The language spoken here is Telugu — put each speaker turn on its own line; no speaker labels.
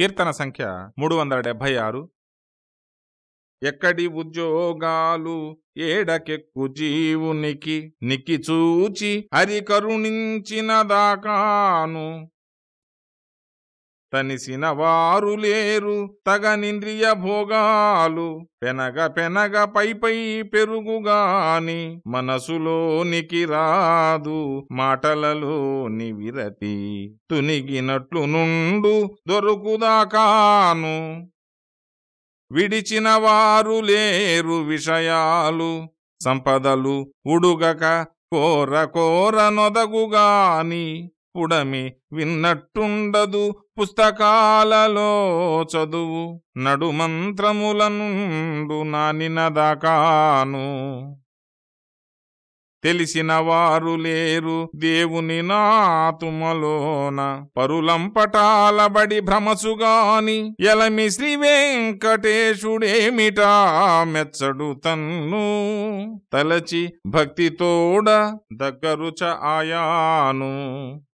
కీర్తన సంఖ్య మూడు వందల డెబ్భై ఆరు. ఎక్కడి ఉద్యోగాలు ఏడకెక్కు జీవునికి నికి చూచి హరి కరుణించిన దాకాను తనిసిన వారు లేరు తగనింద్రియ భోగాలు పెనగ పెనగ పై పై పెరుగుగాని మనసులోనికి రాదు మాటలలోని విరతి తునిగినట్లు నుండు దొరుకుదాకాను. విడిచిన వారు లేరు విషయాలు సంపదలు ఉడుగక కోర కోర నొదగుగాని పుడమి విన్నట్టుండదు పుస్తకాలలో చదువు నడుమంత్రముల నుండు తెలిసిన వారు లేరు దేవుని నాతుమలోన. పరులంపటాలబడి భ్రమసుగాని ఎలమి శ్రీ వెంకటేశుడేమిటా మెచ్చడు తన్ను. తలచి భక్తితోడ దగ్గరుచ ఆయాను.